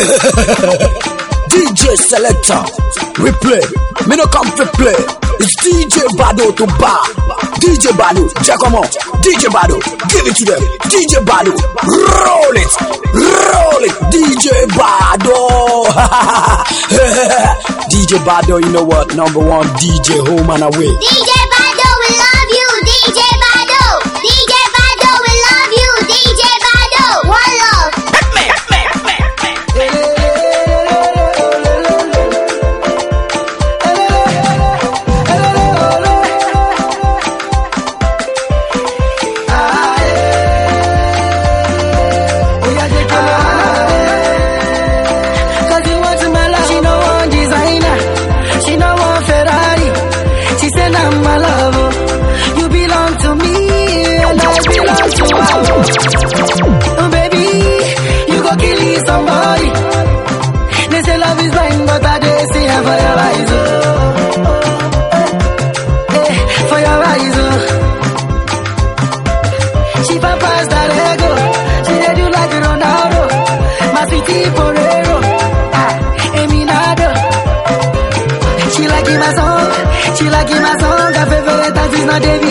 DJ Selector, replay. Me no come to play. It's DJ Baddo to bar. DJ Baddo, Giacomo. DJ Baddo, give it to them. DJ Baddo, roll it, roll it. DJ Baddo, DJ Baddo. You know what? Number one DJ home and away. DJ Baby.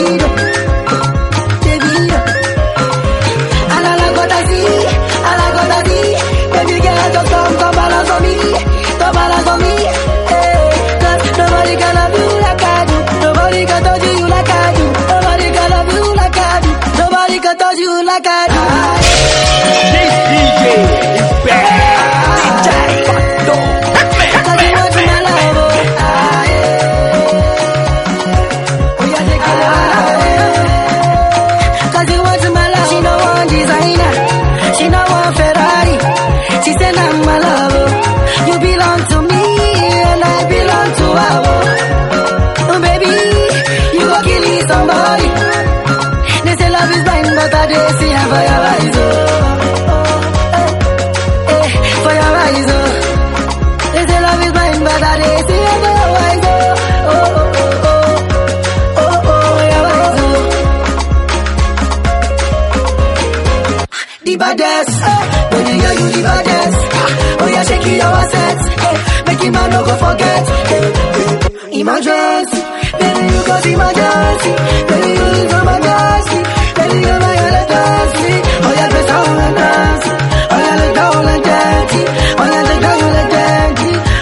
the baddest. Hey. When you hear you the baddest. Ah. Oh yeah, shake your assets. Hey. Make him man no go forget. Hey. Hey. Emergency. Baby, you cause emergency. Baby, you lose my mercy. Baby, you're my electricity. Oh yeah, dress how I dance. Oh yeah, look how I'm dancing. Oh yeah, look how I'm.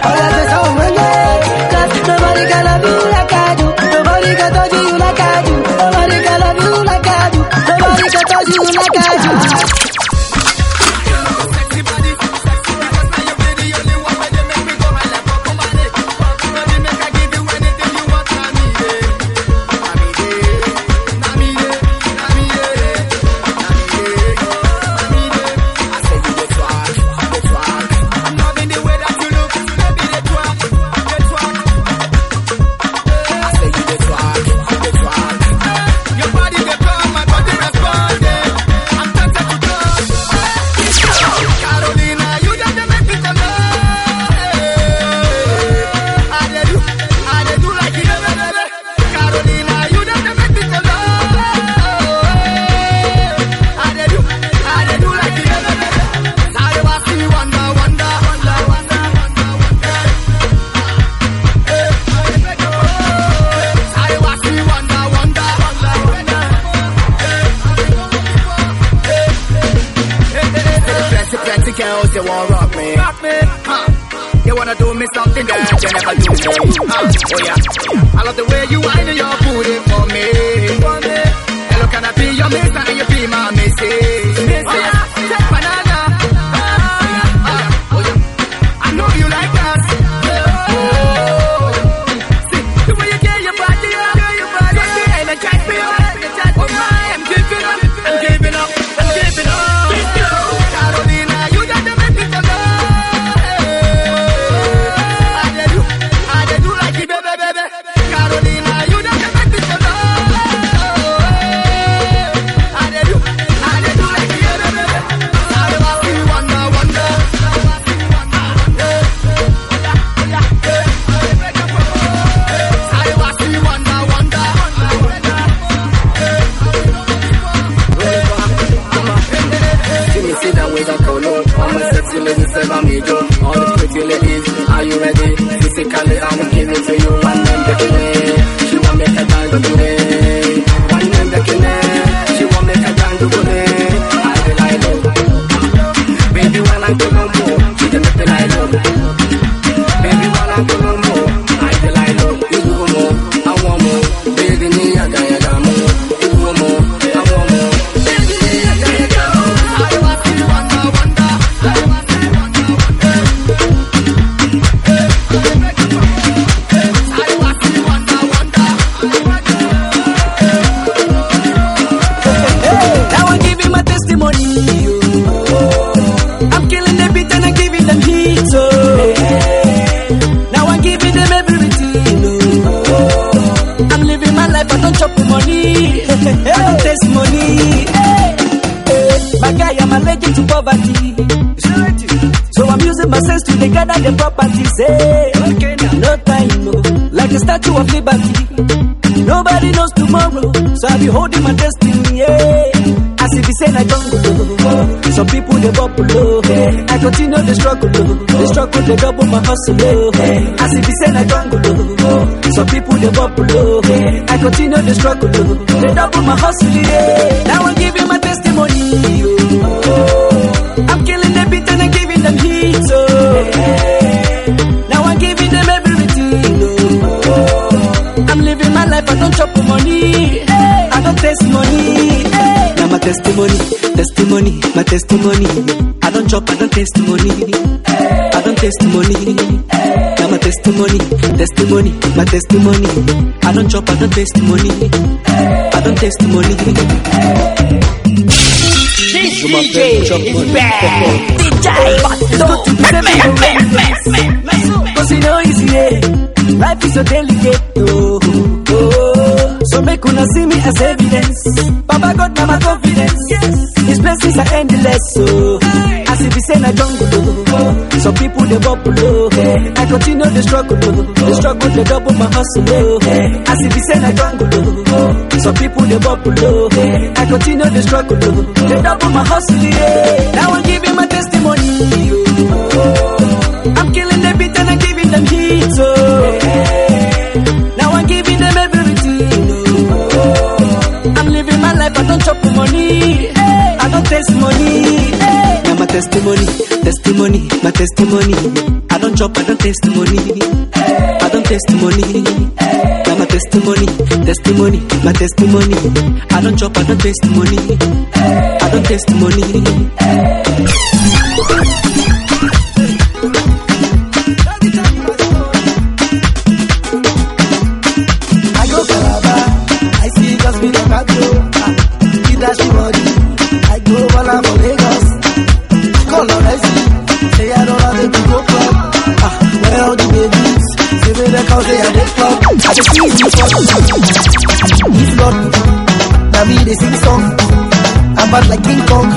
Oh yeah, dress how I'm. Cause nobody can love you like I do. Nobody can touch you like I do. Nobody can love you like I do. Nobody can touch you like I do. The double my hustle, oh. Hey. As if I don't go oh. Some people they bubble oh. I continue the struggle, oh, oh. They double my hustle, yeah. Now I'm giving my testimony, oh, oh. I'm killing the beat and I'm giving them heat, oh. Now I'm giving them everything, oh, oh. I'm living my life, I don't chop money. I don't taste money. Now my testimony, testimony, my testimony. I don't chop, I don't taste money. Hey testimony. Now my testimony, testimony, my testimony. I don't chop, I don't testimony. I don't testimony. This DJ is bad. DJ, Baddo, Cause you know easy. Life is so delicate, oh, oh. So make una see me as evidence. Baba God, now my confidence. Yes. His blessings are endless, oh. so. As if he said, I jungle, oh. Some people they bubble oh, low. I continue the struggle. Oh. The struggle they double my hustle oh, low. I see the same I jungle low. Some people they bubble low. I continue the struggle. They double my hustle. Yeah. Now I'm giving my testimony. testimony, testimony, my testimony. I don't chop, I don't testimony. I don't testimony. Now my testimony, testimony, my testimony. I don't chop, I don't testimony. I don't testimony. like King Kong.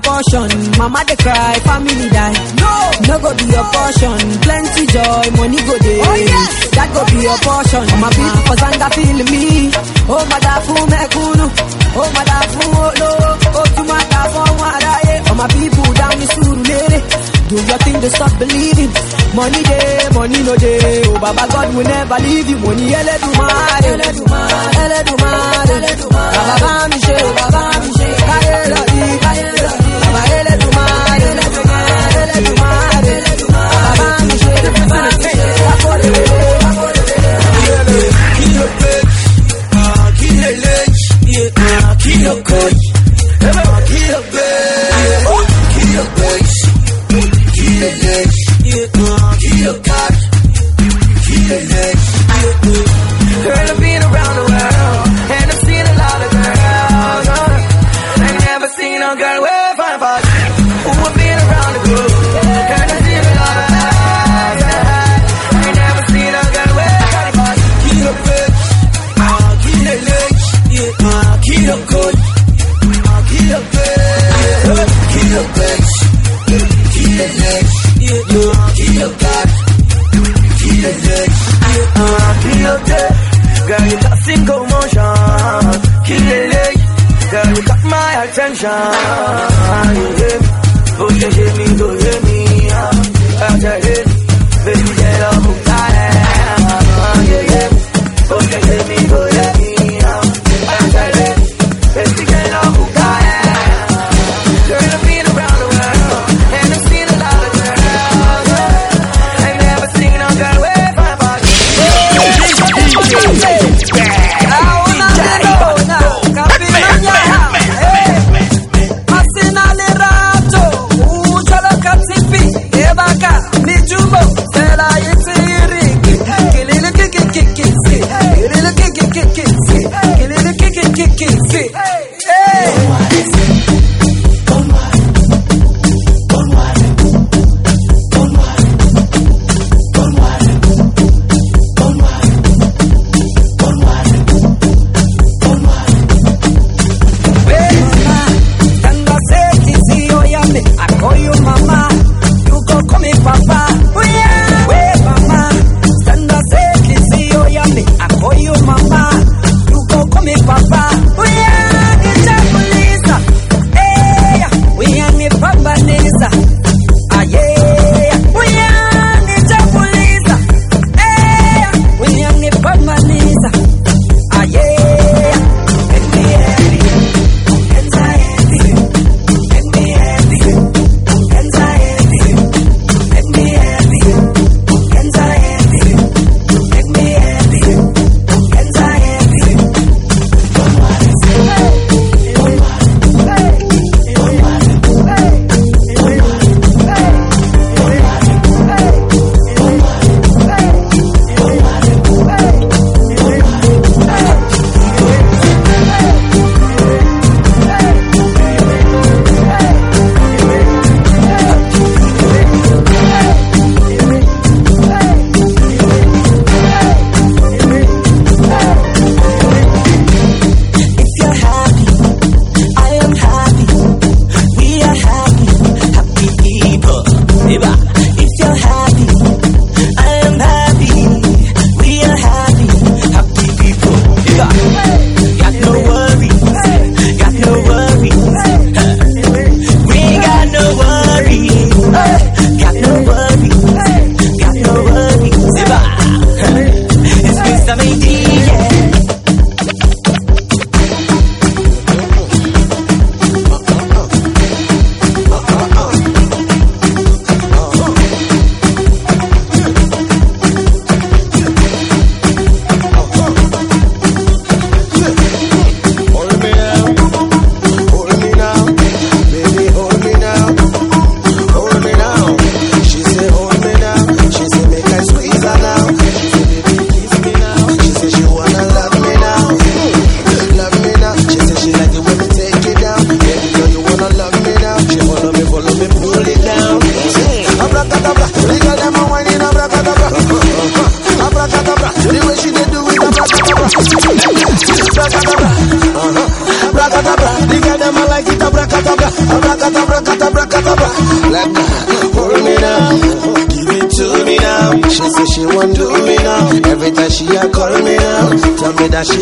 your. Mama they cry, family die. No, no go be your portion. Plenty joy, money go day. Oh yes, that go be your portion. Oh, ah. my people for Zanga feel me. Oh my da fu me. Oh my da fu no. Oh to my da fu. Oh my people down the surulere. Do your thing to stop believing. Money day, money no day. Oh Baba God will never leave you. Money ele dumare, ele dumare, ele dumare, ele dumare. Baba Bamishe, Baba Bamishe.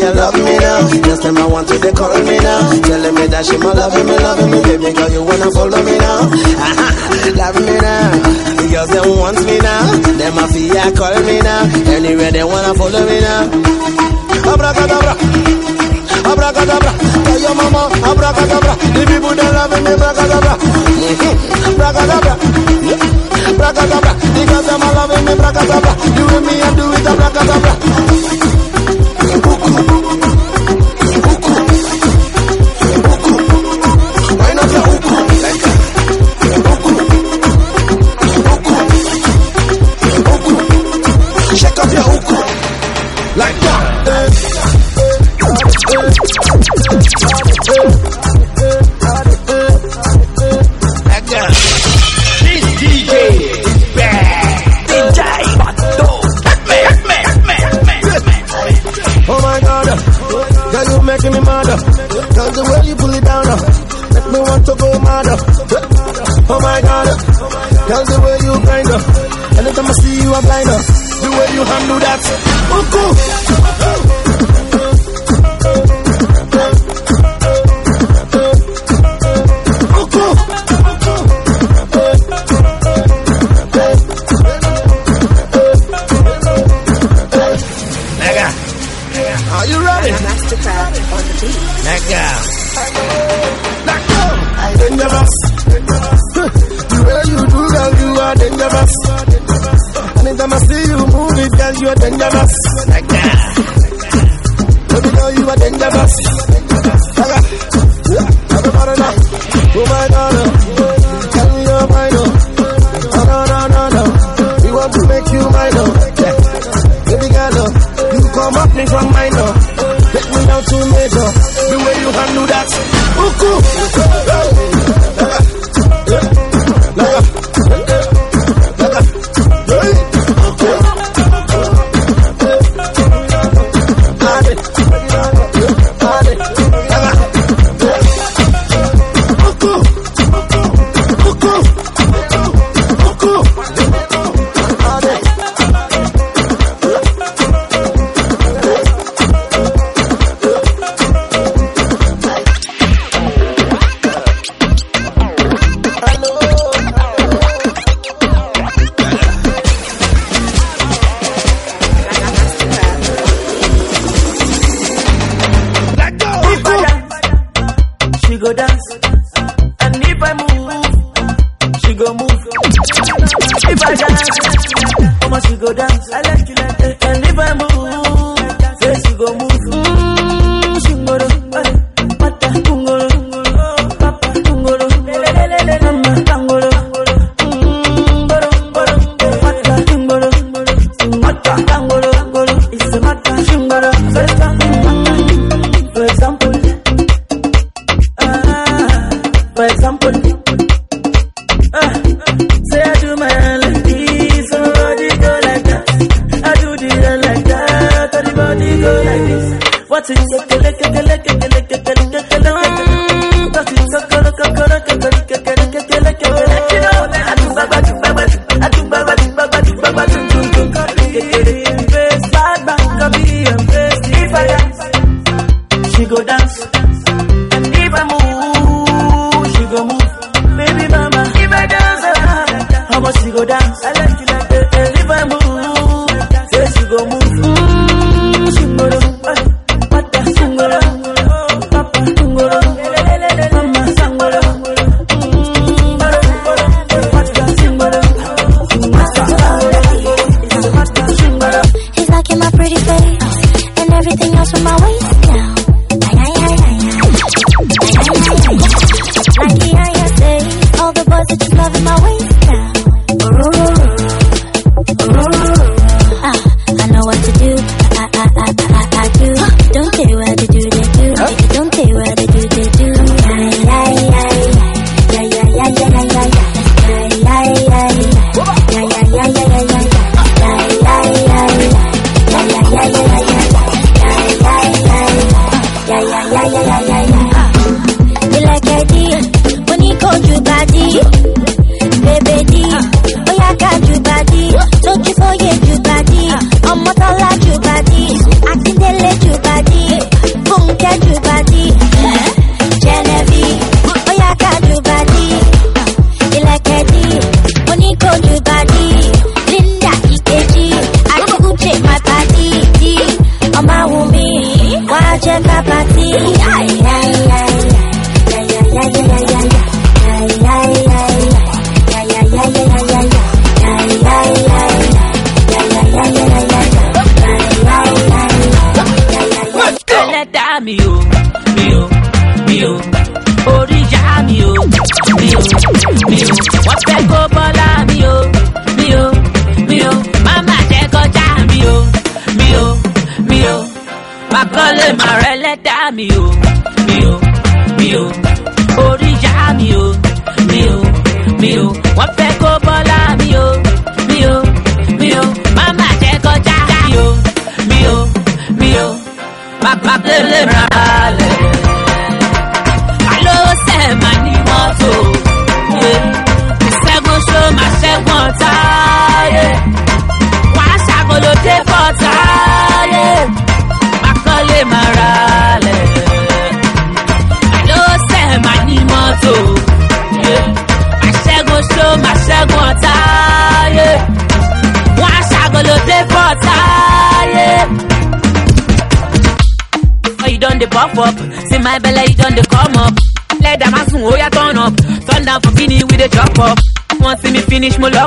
A love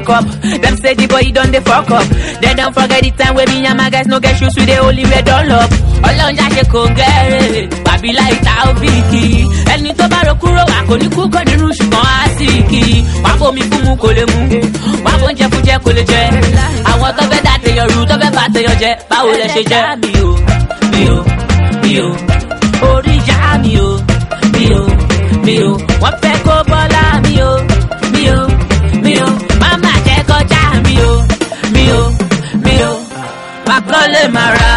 lock up. Them say the boy, done the fuck up. They don't forget the time where me and my guys no get shoes with the only red all up. ọlọ́njà ṣe kò gẹ́rẹ́. Bàbí láì ta òbíkì ẹni tó bá ro kúrò wà kò ní kú kọ́ nínú ṣùgbọ́n á sì kì wà bomi fún mu kò lè mu wà bó ń jẹ fún jẹ kò lè jẹ. Àwọn tó fẹ́ dá tèèyàn rú tó fẹ́ bá tèèyàn mi ò mi ò mi ò. Orí ìyá mi ò mi ò mi ò. Wọ́n fẹ́ kó bọ́lá all them around.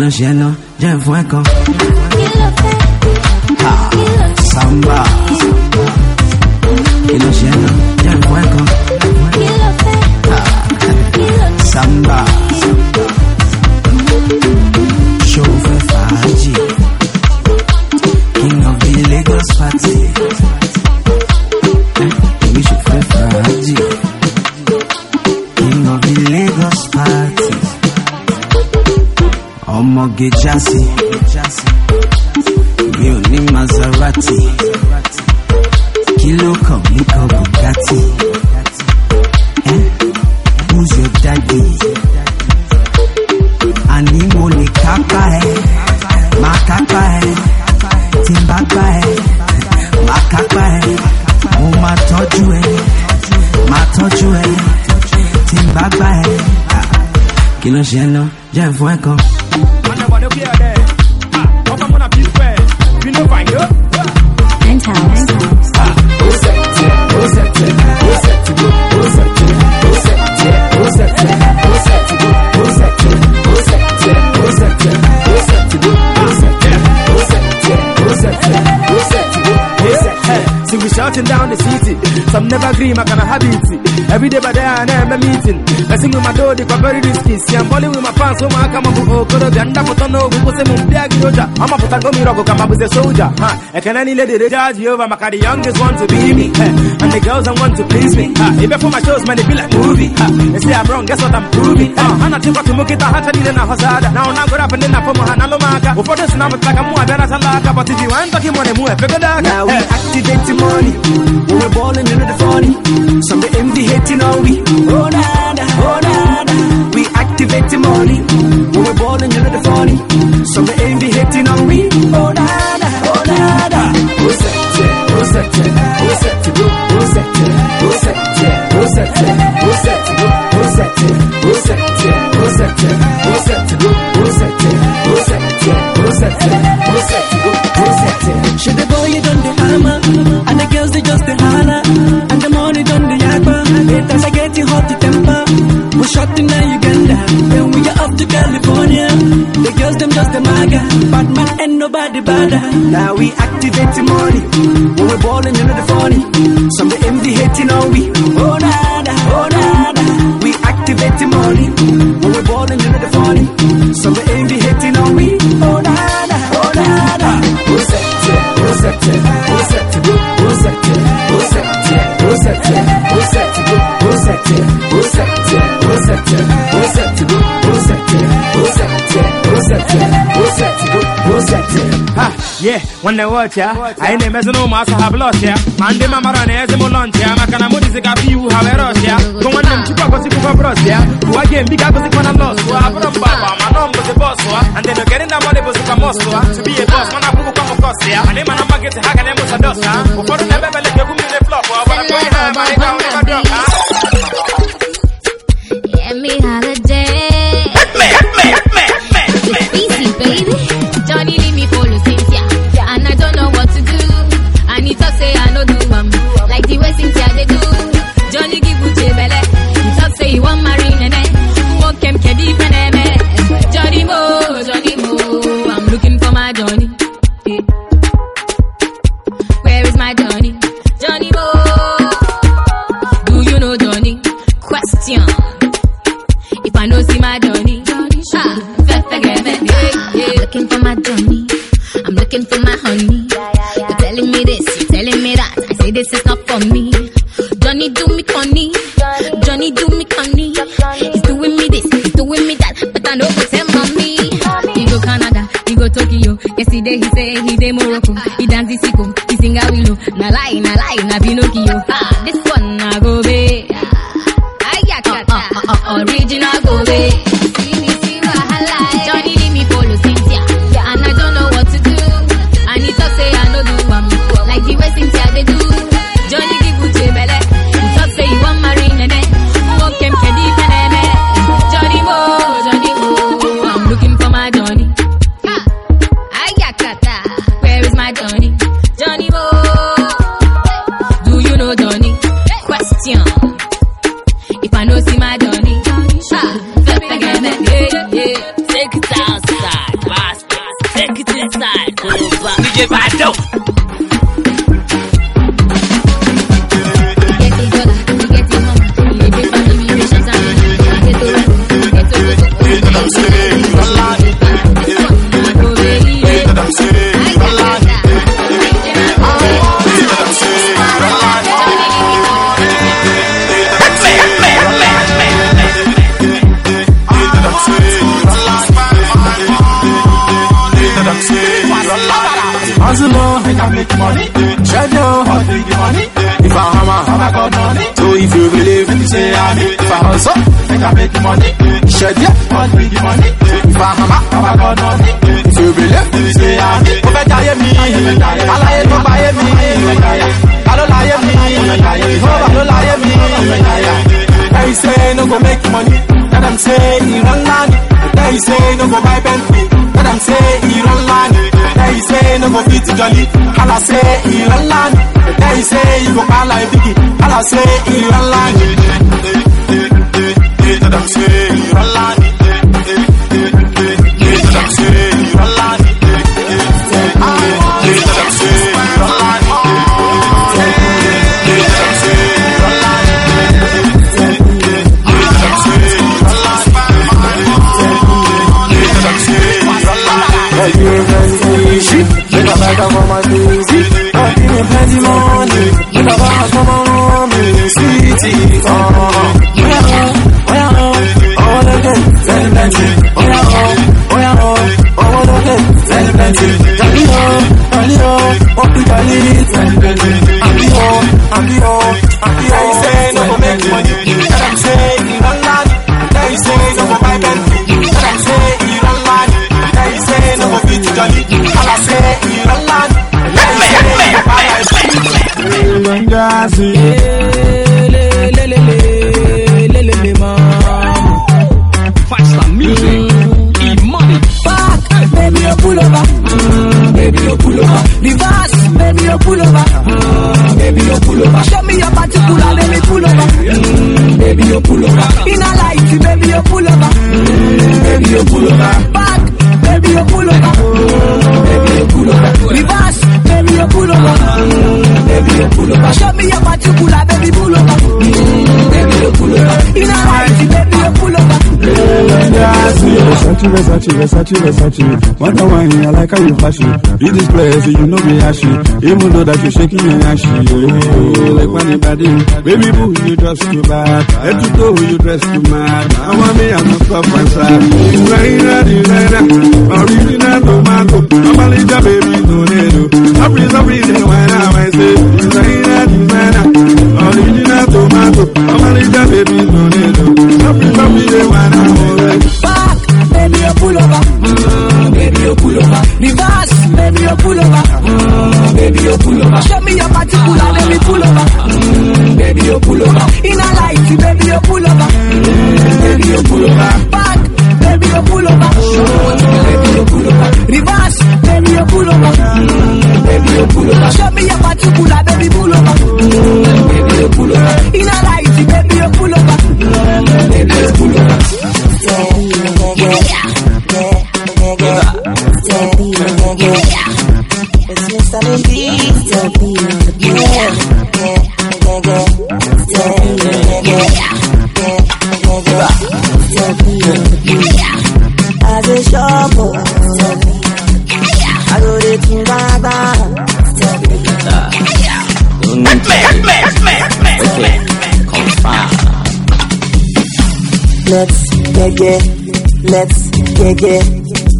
los cielos ya en fuego. Ah, samba. Y los ọmọge jásí mi ò ní maserati. Kí ló kàn mí bugatti. Eh, who's your daddy? Àní mo lè kápá ẹ má kápá ẹ. Tí n bá gbá ẹ má kápá ẹ. Mo máa tọ́jú ẹ má tọ́jú ẹ. Tí n bá gbá ẹ kí ló ṣe ẹ kan. provider. Penthouse. See shouting down the sea some never agree, my kind of habit. Every day by day I a meeting. I sing with my door, they very risky. See I'm balling with my pants, so my come up oh koro ganda put on no, we put them on big. I'm a a gummy rock, come up with a soldier. Huh? I can any lady judge you over, my the youngest want to be me. Hey. And the girls I want to please me. Huh? If for my shows, man, they be like movie. Huh? They say I'm wrong, guess what I'm proving. Uh, and I think what to make it a hata ni na hazada. Now now go up and then I for my hana lomaka. Before this now it's like I'm more than a salaka, but if you want talking money, more figure that. Now we activate the money. We're balling into the funny. Some they envy hating on we. Oh nada, oh nada. We activate the money. When we're into the funny. Some they envy hating on we. Oh nada, oh nada. That? Who's that? Who's that? Who's that? Who's that? Who's that? Who's that? Who's that? I hot the temper. We shot in Uganda, then we are off to California. The girls them just the maga, bad man ain't nobody better. Now we activate the money, when we're balling into the funny. Some the envy hating on we. Oh nada, oh nada. We activate the money, when we're Yeah, nwanne watch ya anyị na-emezi na ụmụasa ha blọs ya ma ndị mamara na eze m lọnch ya maka na mụ dizi ka iwu ha were ọs ya gụ nwanne m chukwu agozikwa bros ya ụwa gem bi ga-agozikwa na lọs abụrụ mgbagba ma nọ mbụzi bọs wa and then ogere na mmadụ bụzikwa mọs wa be a boss mana akwụkwọ m kọs ya mana ịma na mmakịtị ha ga na-emusa dos ha ụfọdụ na-ebe bele ka egwu mmiri flọp ọ gwara kwa ihe ha ma ịga ụdịka drọp ha Get me holiday. Say he dance the sicko, he sing a willow. Na lie, na lie, na Pinocchio. Hustle on, make I make money. Treasure, hot big money. If I hammer, I got money. So if you believe, you say I'm it. If I hustle, make I make money. Shed yeah, hot big money. If I hammer, I got money. If you believe, you say I'm it. Mo fẹ́ jayé mi, aláyé tó báyé mi. Ta ló láyé mi? Ìhóbà ló láyé mi. They say no go make money. Let them say he run land. They say no go buy Bentley. Let them say he run land. They say no go fit to jolly. Hala say he run land. They say you go buy like biggie. Hala say run land. Let them say run land. God give me plenty money, make a bag of my mommy. Sweetie, oh, oh yeah, oh, oh yeah, oh, oh the Bengazi. Faster music, e-money. Back, baby, you pull over. Mm, baby, you pull over. Reverse, baby, you pull over. Mm, baby, you pull over. Show me your particular, baby, pull over. Mm, baby, you pull over. In a light, baby, you pull over. Mm, baby, you pull over. Back, baby, you pull over. Mm, baby, you pull over. Reverse, baby, you pull over. Mm, baby, you pull over. Show me your particular, baby, pull over. Baby, you pull over. In a light, baby, you pull over. Versace, Versace, Versace, Versace. Wonder why I like how you flashy. In this place, you know me ashy. Even though that you shaking your ashy. Oh, like when body. Baby boo, you dress too bad. Head to toe, you dress too mad. I want me, I'm not stop myself. Designer, designer. Original let's get get,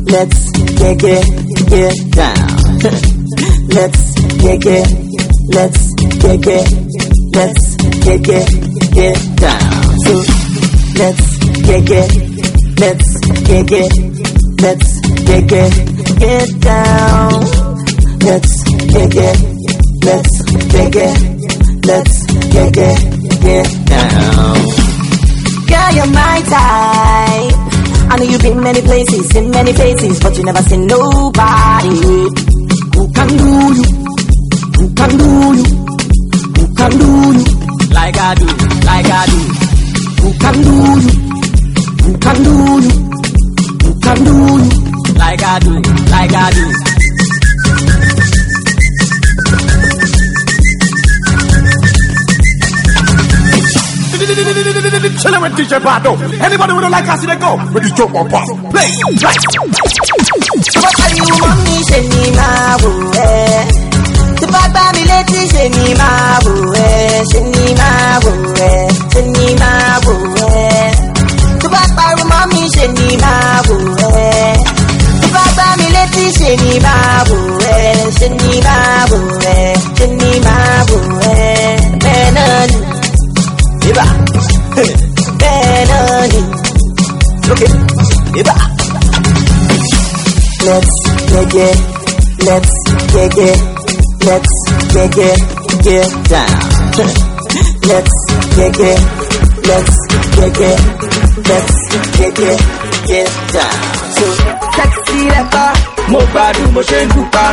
let's get get, get down. let's get get, let's get get, let's get get, get down. So let's get get, let's get get, let's get get, get down. Let's get get, let's get get, let's get get, get down. Girl, you're my type. I know you've been many places, in many faces, but you never seen nobody. Who can do you, who can do you, who can do you? Like I do, like I do. Who can do you, who can do you, who can do you? Like I do, like I do. Chillin' with DJ Baddo. Anybody would like us to go? With this joke on pop. Play. Play. tó bá pariwo mọ́ mi ṣe ni máa wò ẹ́ tó bá mi létí ṣe ni máa wò ẹ́ ṣe ni wò ni wò ni wò mi ni wò ni wò get let's get it, let's get it, get down. let's get it, let's get it, let's get it, get down. So sexy rapper. Mo gbádùn bó ṣe ń dùpá.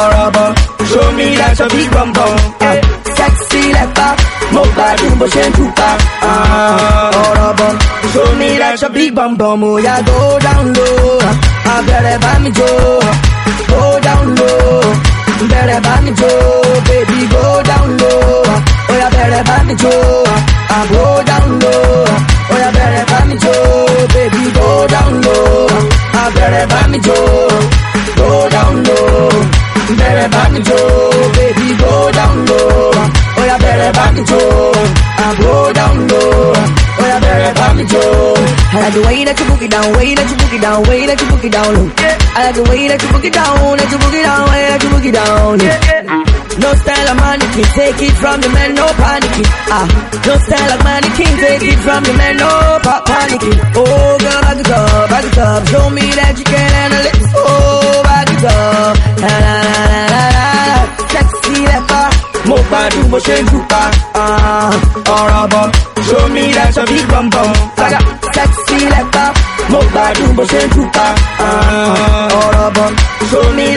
Ọ̀rọ̀ bọ̀, show me that your big bum bum. Ah, Sexy rapper. Mo gbádùn bó ṣe ń dùpá. Ọ̀rọ̀ bọ̀, your big bum bum. Mo yá go down low. Abẹ́rẹ́ bá mi jó. Go down low. Bẹ̀rẹ̀ bá mi jó. Baby go down low. Oya bẹ̀rẹ̀ bá mi jó. Ah, Go down low. Oya bẹ̀rẹ̀ bá mi jó. Baby go down low. Abẹ́rẹ́ bá mi jó. Go down low. Bá mi jó. Baby go down low. Oya bẹ̀rẹ̀ bá mi jó. Ah, Go down low. Bẹ̀rẹ̀ bá mi jó. I like the way that you book it down, way that you book it down, way that you book it down low. I like the way that you book it down, that you book it down, way that you book it down low. No style of mannequin, take it from the man, no panicking. Ah, no style of mannequin, take it from the man, no pa- panicking. Oh, girl, back it up, back it up, show me that you can handle it. Oh, back it up, la la la la la la, sexy rapper. Mo gbádùn bó ṣe ń dùpá. Ah, ọ̀rọ̀ bọ̀, show me that your big bum bum. Saga, sexy rapper. Mo gbádùn bó ṣe ń. Ah, ọ̀rọ̀ bọ̀,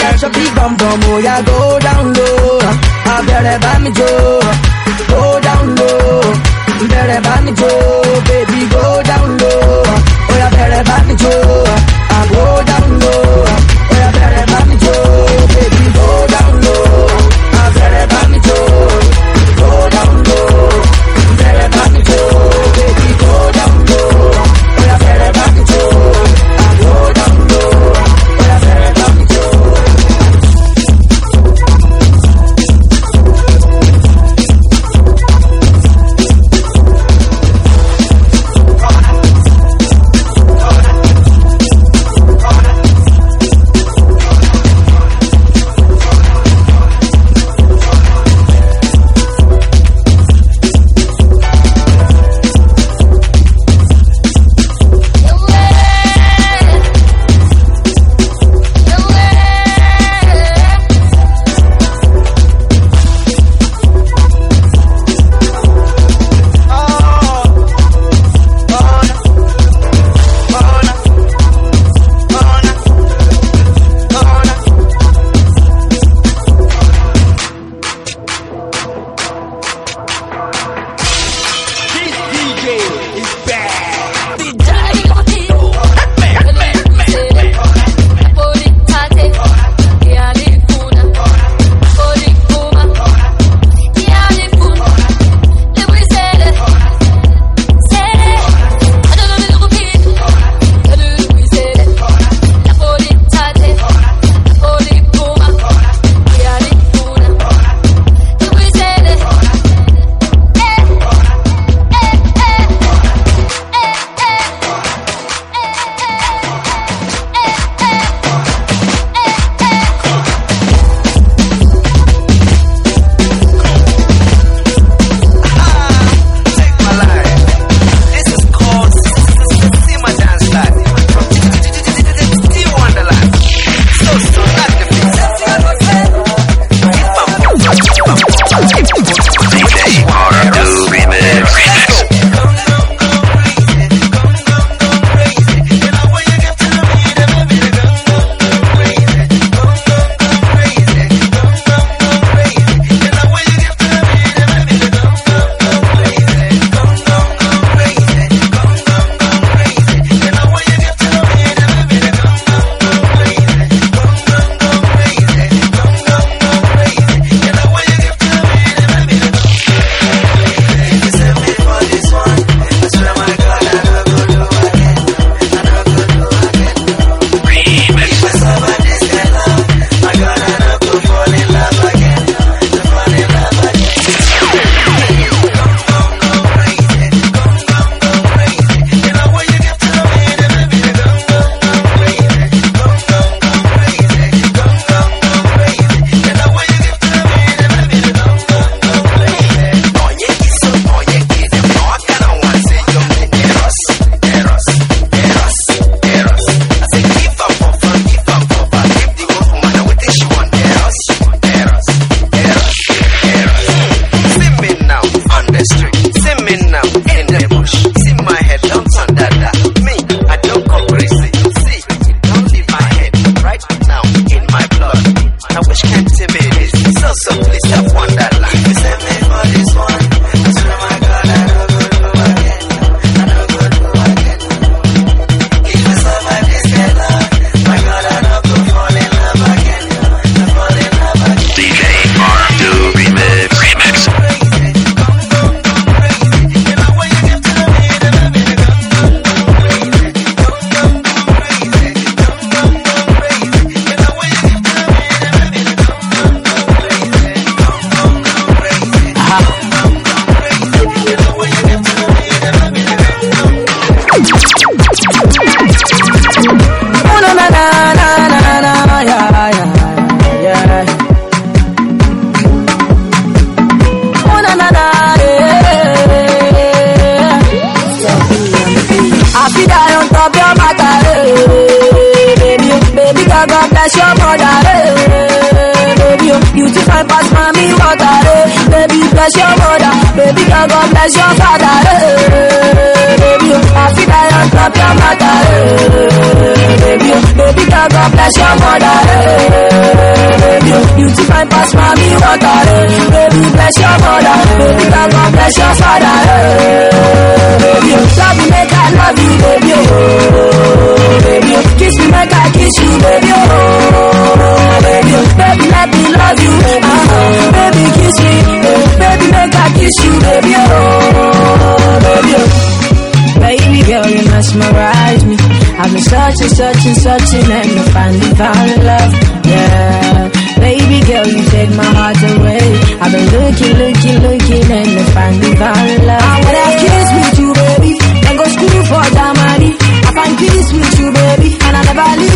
that your big bum bum. Oya go down low, abẹ́rẹ́ bá mi jó. Go down low, bẹ̀rẹ̀ bá mi jó. Baby go down low, oya bẹ̀rẹ̀ bá mi jó. Baby, and I never leave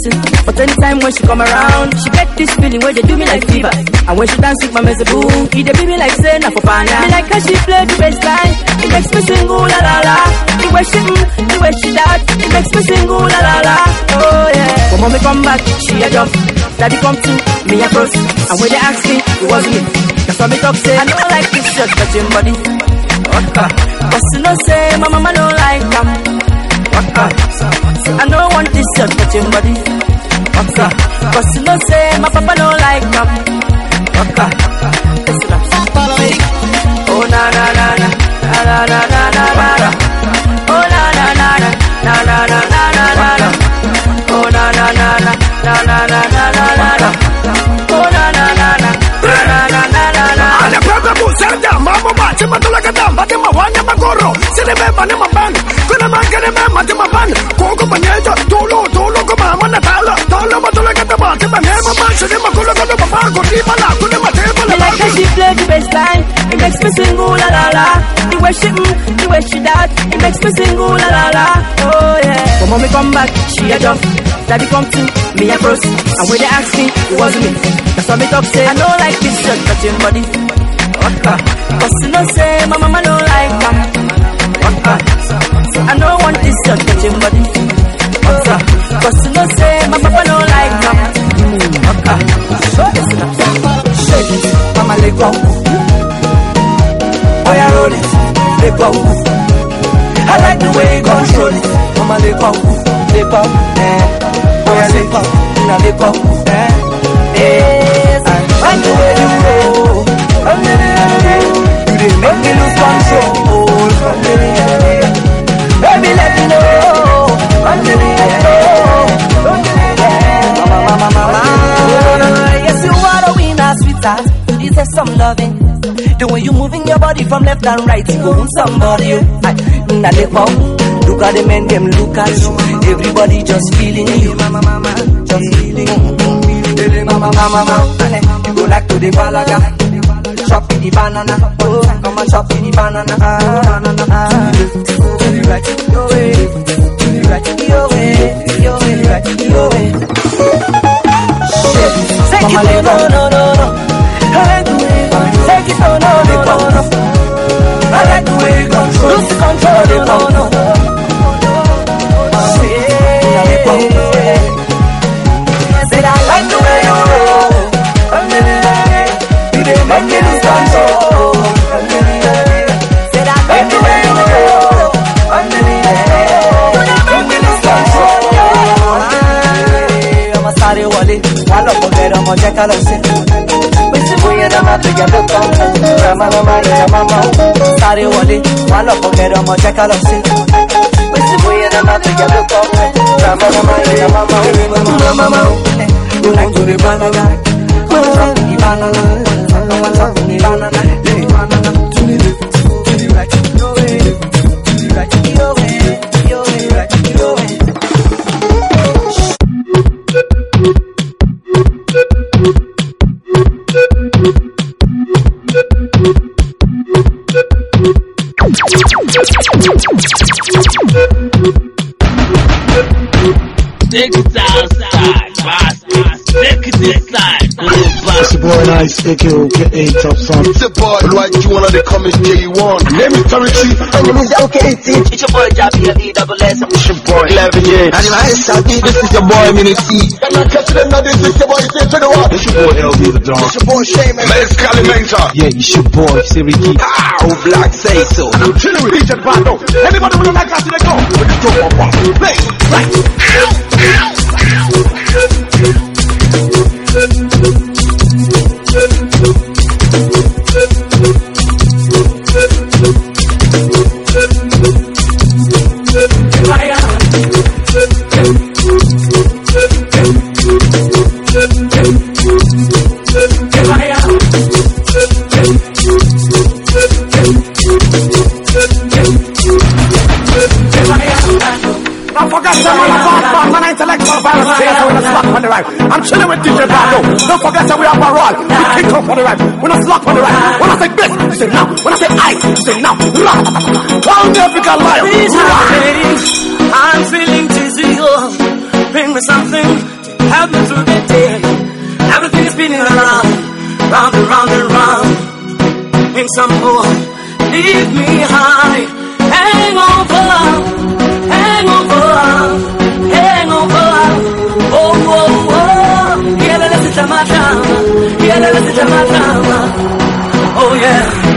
person. But anytime when she come around, she get this feeling where they do me like fever. And when she dance with my mezeboo, he they be me like say na for pana. Me like how she play the bassline. It makes me sing ooh la la la. The way she mm, the way she that, it makes me sing ooh la la la. Oh yeah. When mommy come back, she a jump. Daddy come to me a bros. And when they ask me, it was me. That's why me talk say I don't like this shirt touching body. Waka. But you know say my mama don't like them. Waka. I don't want this girl touching body. Waka, cause you know say my papa don't like them. Waka, it's not. Oh na na na na na na na. Mambo bati matulaga damba di mawanya magoro sini mema ni mambani kuna mangene di mambani koko banyeja tolo tolo ko mama na tala tala matulaga damba di manema manche ni makula kono mamargo di mala kule mateba la like how she play the bassline. It makes me sing ooh la la la. The way she mm, the way she that, it makes me sing ooh la la la. Oh yeah. When mommy come back, she a jump. Daddy come to me a bros. And when they ask me, it wasn't me. That's why me talk say I don't like this shirt touching body. Cause you know say my mama don't like them. I don't want this touching body. Cause you know say my papa don't like them. Shake it, mama let go. Oh yeah, roll it, let go. I like the way you control it, mama let go, let go. Eh. Oh yeah, let go, now let go. Eh. Yes, I like the way you roll. You make me lose control. Baby, let me know. Mama, mama, mama. Yes, you are winner, sweetheart. You deserve some loving. The way you moving your body from left and right, you own somebody. Now they come. Look at the men, them look at you. Everybody just feeling you. Mama, mama, just feeling you. Mama, mama, mama. You go like to the balaga. Chop in the banana. Oh, come and chop in the banana. Ah, banana. Ah, to the right, your way. To the right, your way. Your way, right, your way. Shit. Take it, no, no, no, no, no. I like the way, take it, no, no, no, no, no. I like the way you control. Lose control. no, no, no, no. Said I like the way You dey make me lose control. Said I like the way you roll. You dey make me lose control. Ọmọ sáré wọlé, wà lọ́pọ̀ gẹ̀rẹ́ ọmọ jẹ́ ká lọ sí. Pèsè bóyá náà máa tẹ̀gẹ̀ tó kàn. Ràmá máma rẹ̀ máma. Sáré wọlé, wà lọ́pọ̀ gẹ̀rẹ́ ọmọ jẹ́ ká lọ sí. Pèsè bóyá náà máa tẹ̀gẹ̀ tó kàn. Ràmá máma rẹ̀ máma. Máma máma. You like to the banana. Banana. Banana. Banana. Banana. To the left. To the right. Your way. To the right. Your way. Your way. Right. Your way. Take it outside, bastard. Take it inside. It's your boy Nice, aka Top Son. It's your boy, like you one of the comments J1. Name is Territy. And the music okay, it's It's your boy, Jappy, the double S. It's your boy, 11 years. And if I sabi, This is your boy, Mini C. And I'm catching them now, this is your boy, say 21. It's your boy LB the Don. It's your boy, Shaman. Let's Calimenta. Yeah, it's your boy Siriki. Ow, Black say so. I'm chilling with DJ Baddo. Anybody wanna like us to go? With the dope on one. Play. Right. Don't forget that man, I'm fast, man, intellectual violence, stay so we're not slack on the right. I'm chilling with DJ Baddo. Don't forget that we are parole. We kick off on the right. We're not slack on the right. When I say this, you say now. When I say I, you say now. Call the African lion. I'm feeling dizzy. Oh, bring me something, to help me through the day. Everything is spinning around, round and round and round. Bring some more, leave me high. Hang Yeah, let's sit my down. Oh, yeah.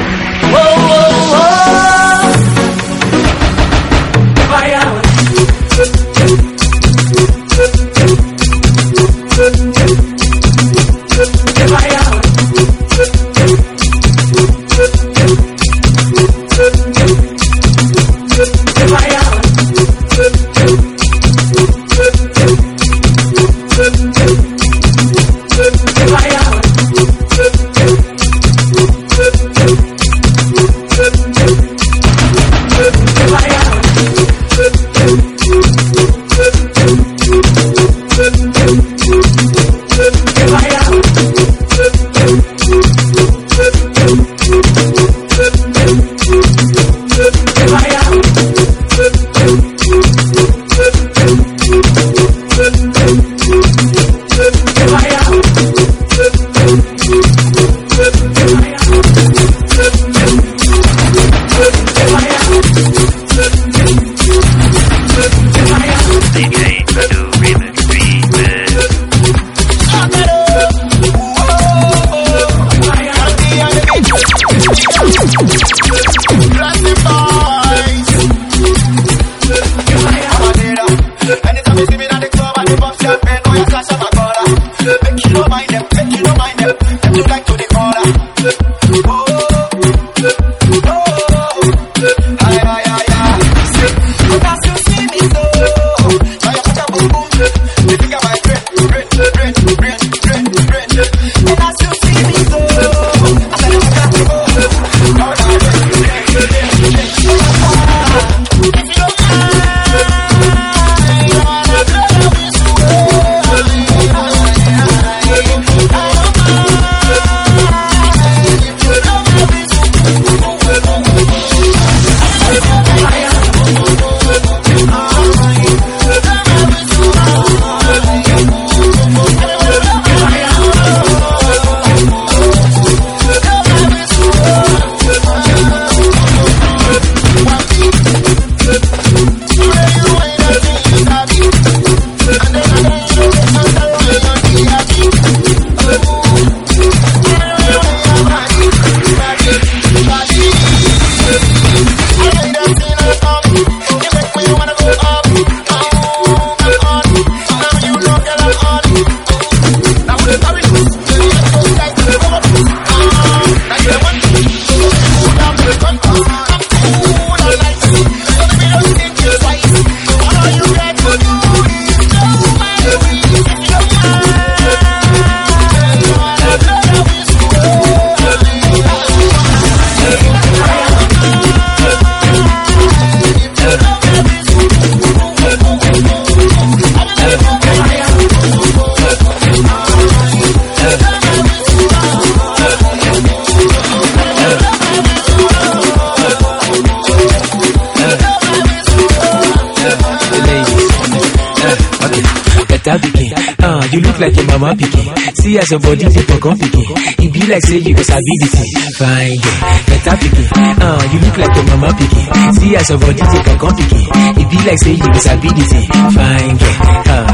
You look like your mama pikin. See as your body dey for gun pikin. E be like say you sabi the thing. Fine girl, better pikin. Uh, you look like your mama pikin. See as your body dey for gun pikin. E be like say you sabi the thing. Fine girl, uh,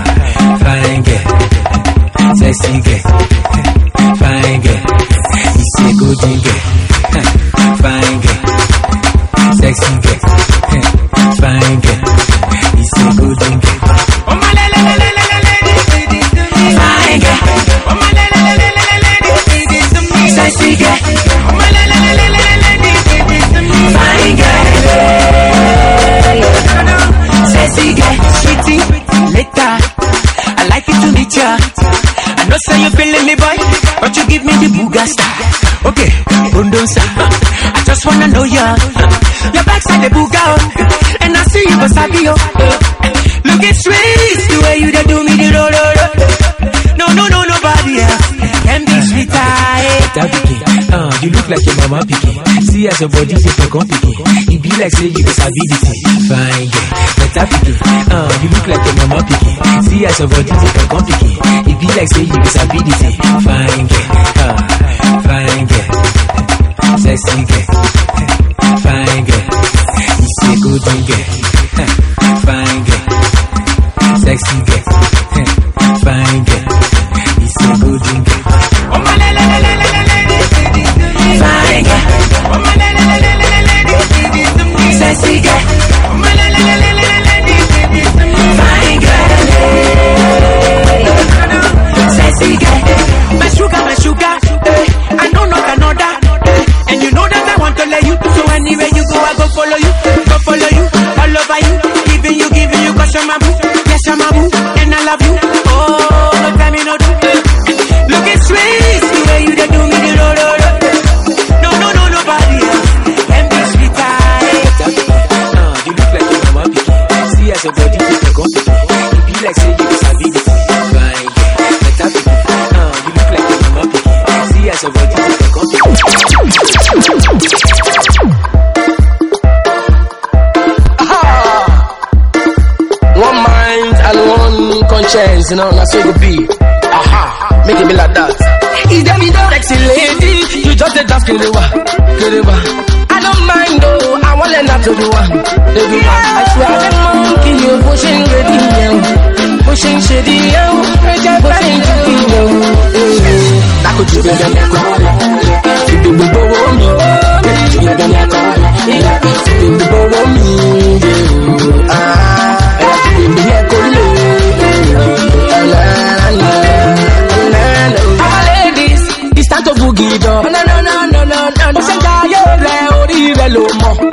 fine girl, sexy girl, fine girl. A good girl, fine girl, sexy girl, fine girl. It's a good girl. Sexy girl. Fine girl. Sexy girl. Sweetie, later. I like it to meet ya. I know say you feeling me, boy, but you give me the booga style. Okay, Bondosa. I just wanna know ya. Your backside the booga, oh. and I see you go sabi yo. Looking sweet, the way you do me else can be sweeter. eh. Better. Uh, you look like your mama pikin. See as your body for gun pikin. E be like say you sabi the thing. Fine girl, better pikin. Uh, you look like your mama pikin. See as your body for gun pikin. E be like say you sabi the. Fine girl, uh, fine girl, sexy girl, fine girl. It's a good girl, fine girl, sexy girl, fine girl. It's a good girl. Yes I'm my boo, and you know that I want to let you. So anywhere you go, I go follow you, go follow you, all over you. Even you, even you, 'cause you're my boo, yes you're my boo, and I love you. Oh, time me no be you One mind and one conscience, you know, that's how it be. Aha, make it be like that. Is that me the sexy lady? You just a dance, kerewa, kerewa. I don't mind though, I want how to do one. Baby, I swear the monkey you pushing ready, yeah. Pushing shady, yeah. Pushing tricky, yeah. That could you be the neck You do the bow me. You do the neck You do the bow me, yeah. Ah. ladies, it's time to boogie down. No, no, no, no, no, no. Ń jayé rẹ̀ orí rẹ̀ ló mọ̀.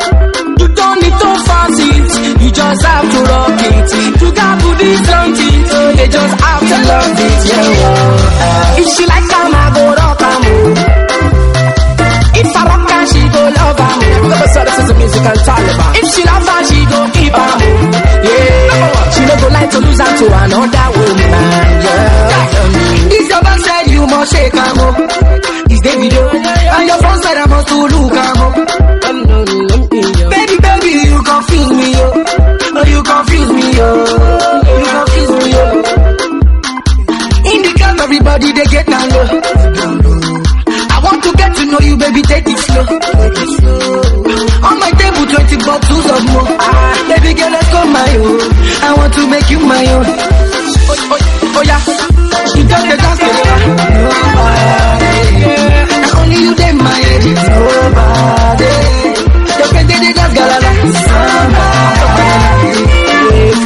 Just have to rock it. You got booty slant it, they just have to love it. Yeah. If she like am, I go rock oh. If I rock am, she go love am. Never saw this is music and Taliban. If she love am, she go keep am. Yeah, she no go like to lose am to another woman. Yeah. This your back said you must shake am up. It's the video, and your front side I must to look am up. Baby, baby, you confuse me, yo. Oh, you confuse me, yo. You confuse me, yo. In the club, everybody they get down low. I want to get to know you, baby, take it slow. On my table, 20 bottles of more. Ah, baby girl, let's go my own. I want to make you my own. Oh, oh, oh yeah. You got the dance, girl. Now only you dey my. Nobody. Your friend they dance, galala.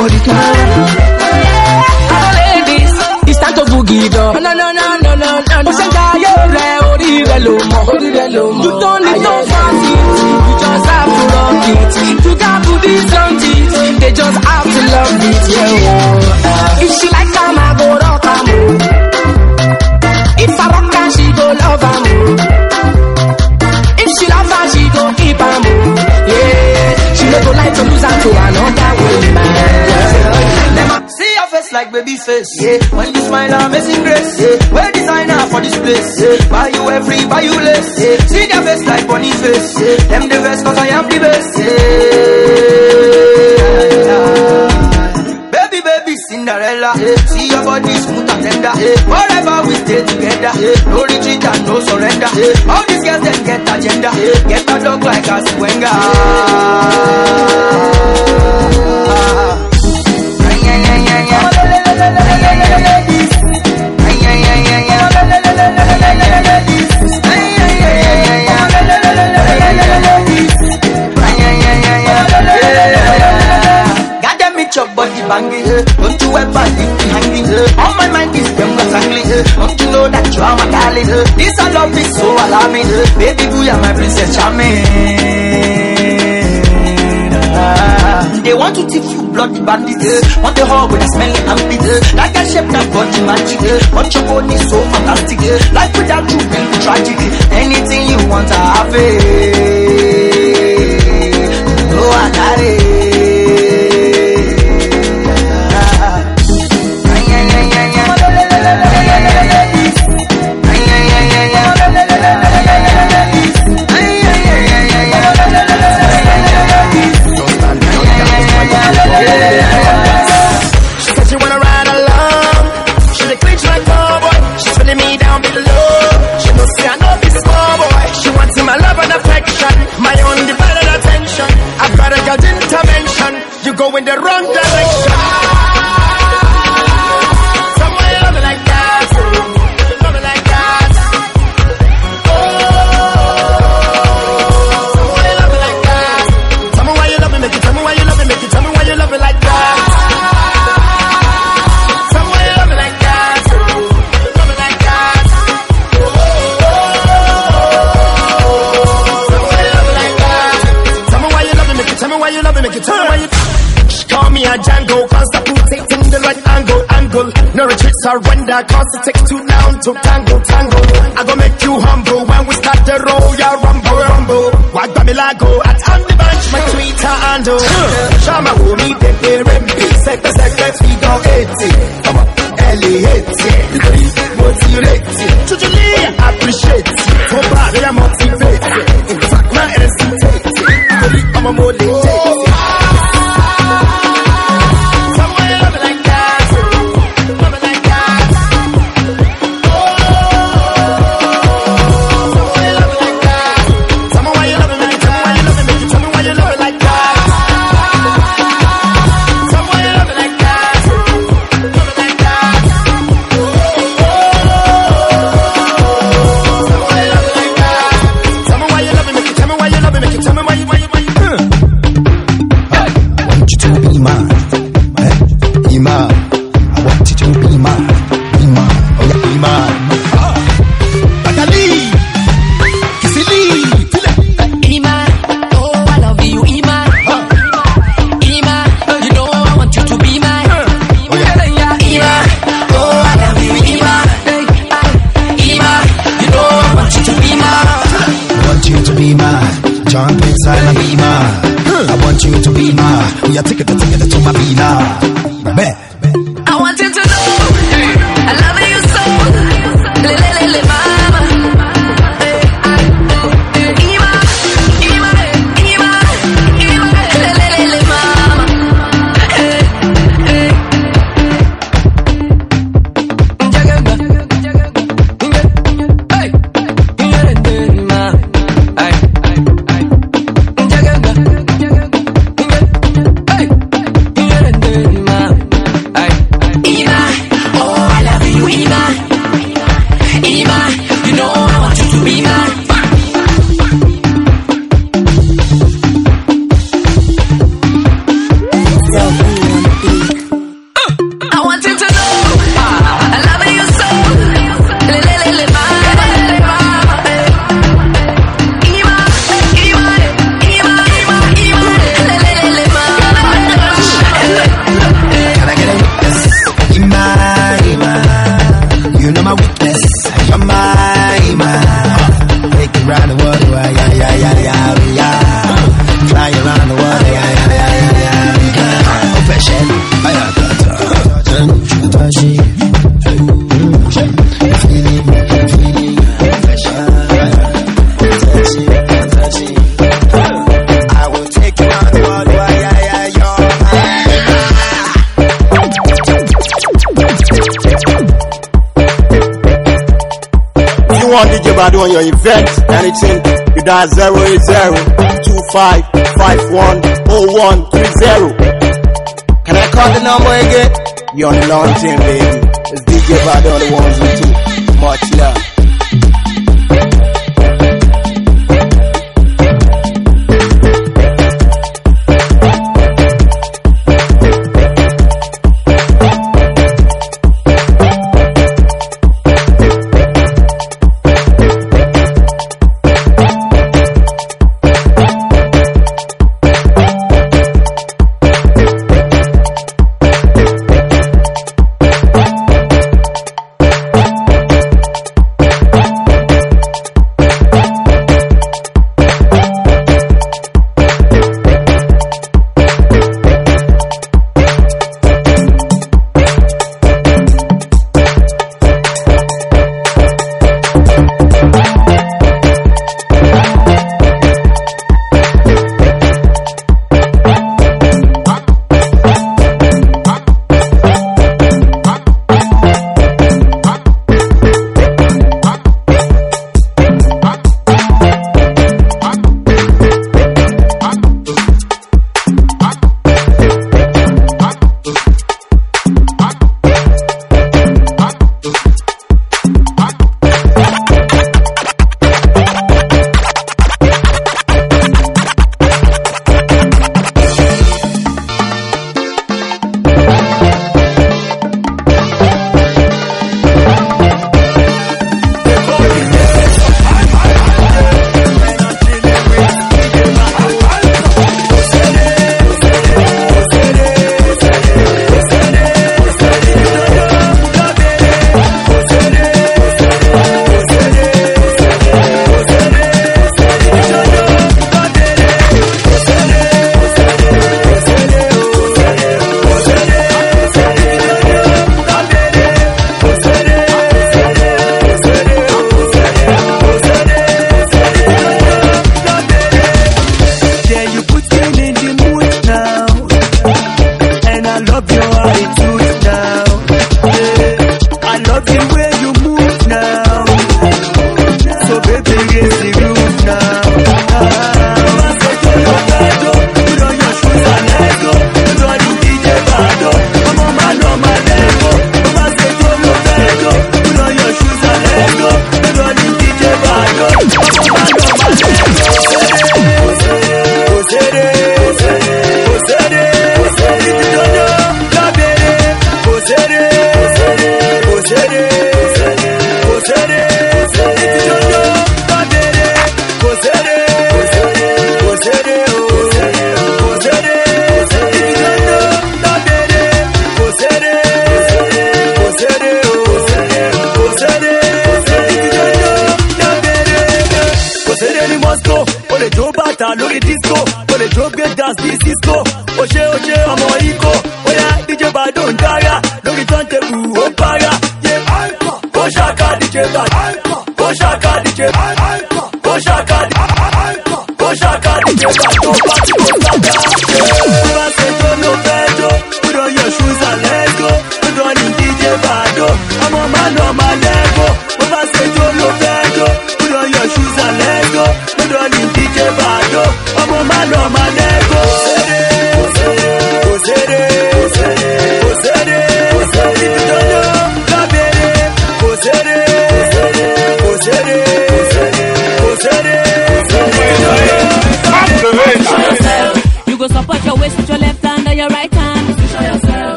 For the tomorrow. All ladies, it's time to boogie down. No, no, no, no, no, no. Mo ṣe ń jayé rẹ̀ orí rẹ̀ ló mọ̀. Orí rẹ̀ ló mọ̀. You don't need no fancy. You just have to rock it. You got booty slant it. They just have to love it. Yeah, oh. If she like am, I go rock am. oh. If I rock am, she go love am. oh. If she love am, she go keep am. oh. Yeah, she no go like to lose am to another woman them see your face like baby face. Yeah. When you smile, amazing grace. Yeah. Wear designer for this place. Yeah. Buy you every, buy you less. Yeah. See their face like bunny face. Yeah. Them the best, cause I am the best. Yeah. Baby, baby, Cinderella. Yeah. See your body smooth and tender. Yeah. Forever we stay together. Yeah. No retreat and no surrender. Yeah. All these girls then get agenda. Yeah. Get bad luck like a swinger. Yeah. Ah, ah, ah body banging. Eh. Don't you ever leave me hanging. Eh. On my mind is them got angry. Eh. Don't know that you are my darling? This I love is so alarming. Eh. Baby, you are my princess charming. They want to teach you bloody bandits. Yeah. Want the whole with a smelling and Like a shape that body magic. Yeah. Want your body so fantastic. Yeah. Life without you be tragic. Anything you want, I have it. Oh, I got it. go in the wrong direction. surrender Cause it takes two long to tango tango. I go make you humble When we start the roll, ya rumble rumble. Why me bamilago at on the bench My Twitter handle. Shama wumi dem RMB Sekpe sekpe fido eti Come on, eliheti Bigori motivate. Jujuli appreciate. For bad, they are motivated In fact, my ass is taking Bigori, I'm a motivated you bad on your event, anything, you dial 080-2551-0130. Can I call the number again? You're on the long team, baby. It's DJ Bad on the ones and two. Much love.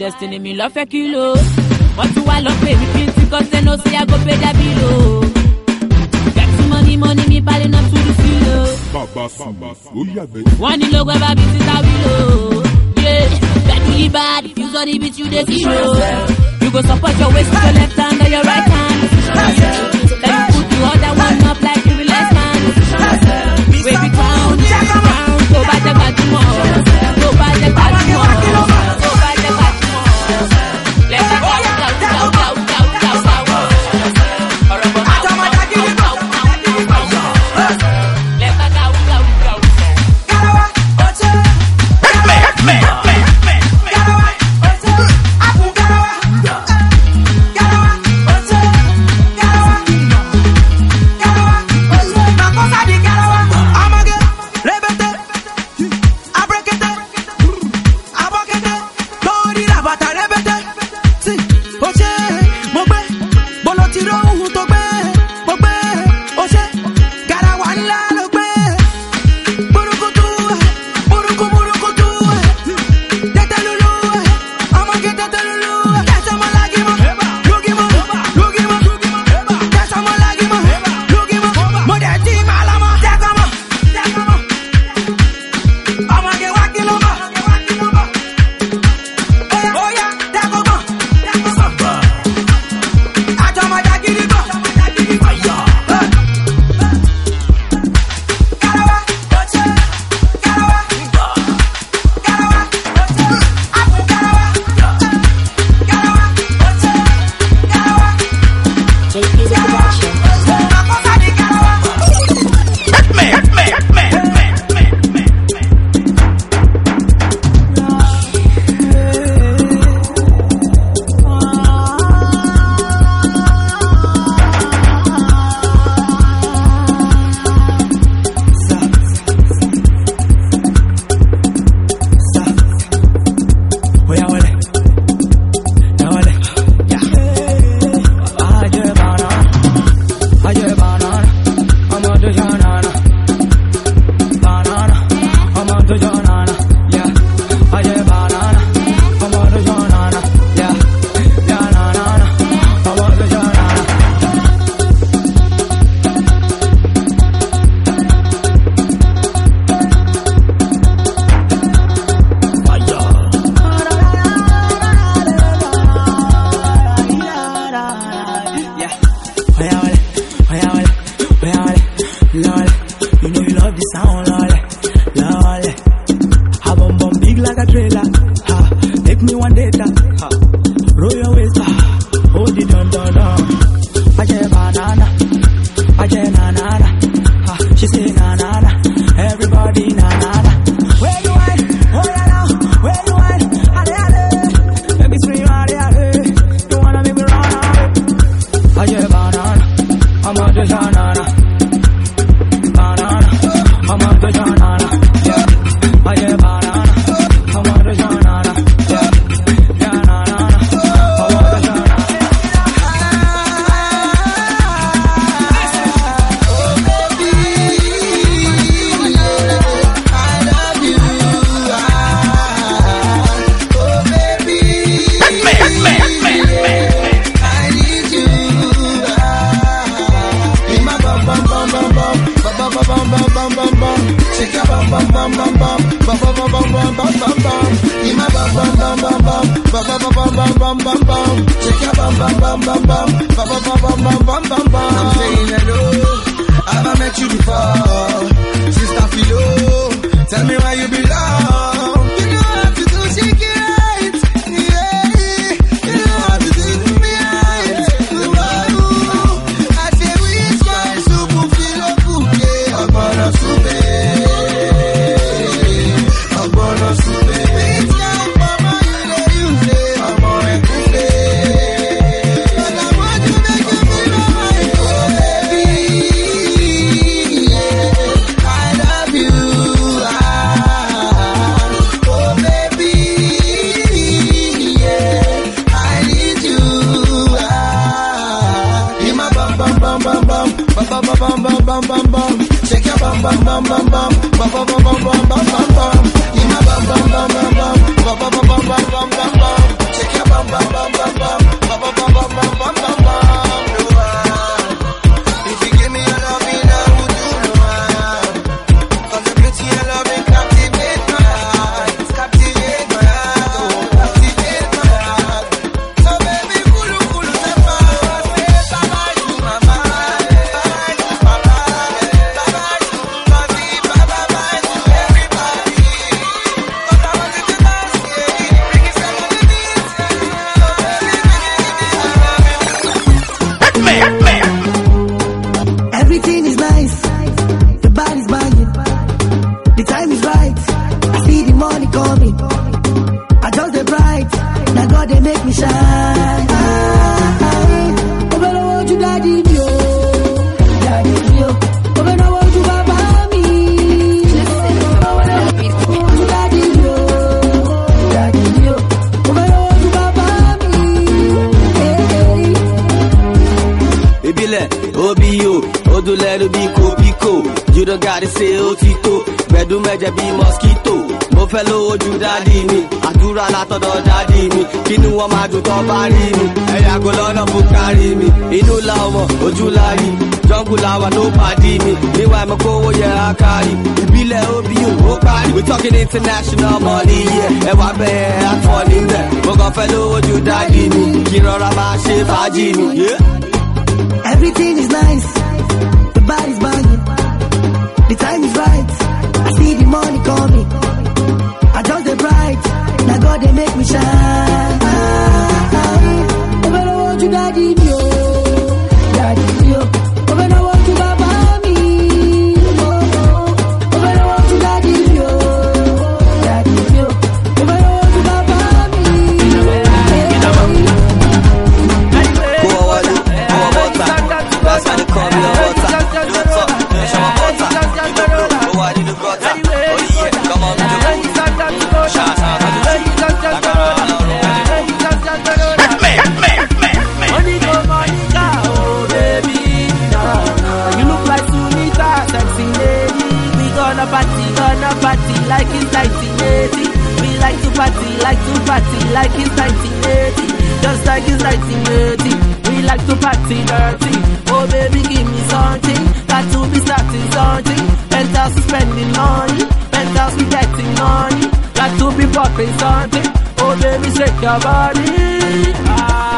destiny me lọ fẹ́ kilo wọ́n tún wá lọ pè cause they kan sẹ́nu I go pé dábì lo gẹ̀tì mọ́ni money, mi balẹ̀ náà tún lù sí lo. bàbá sùnmù ó yàgbẹ́. wọ́n ní lógo ẹ̀bá Yeah, títà really bad if you sọ níbi tí you dé sí you go support your waist with your left hand or your right hand. international. like it's 1980, just like it's 1980. We like to party dirty. Oh baby, give me something. Got to be starting something. Better spending money, better we getting money. Got to be popping something. Oh baby, shake your body. Ah.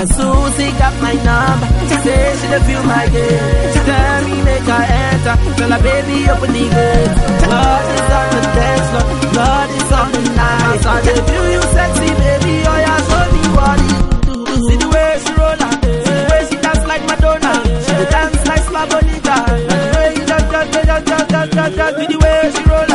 And got my number. She say she feel my game. She me her enter. Tell her baby open the gate. Is on the dance floor. Is on the night. I feel you sexy baby. Oh yeah, See the way she. See the way she dance like Madonna. She dance like the way the way she roll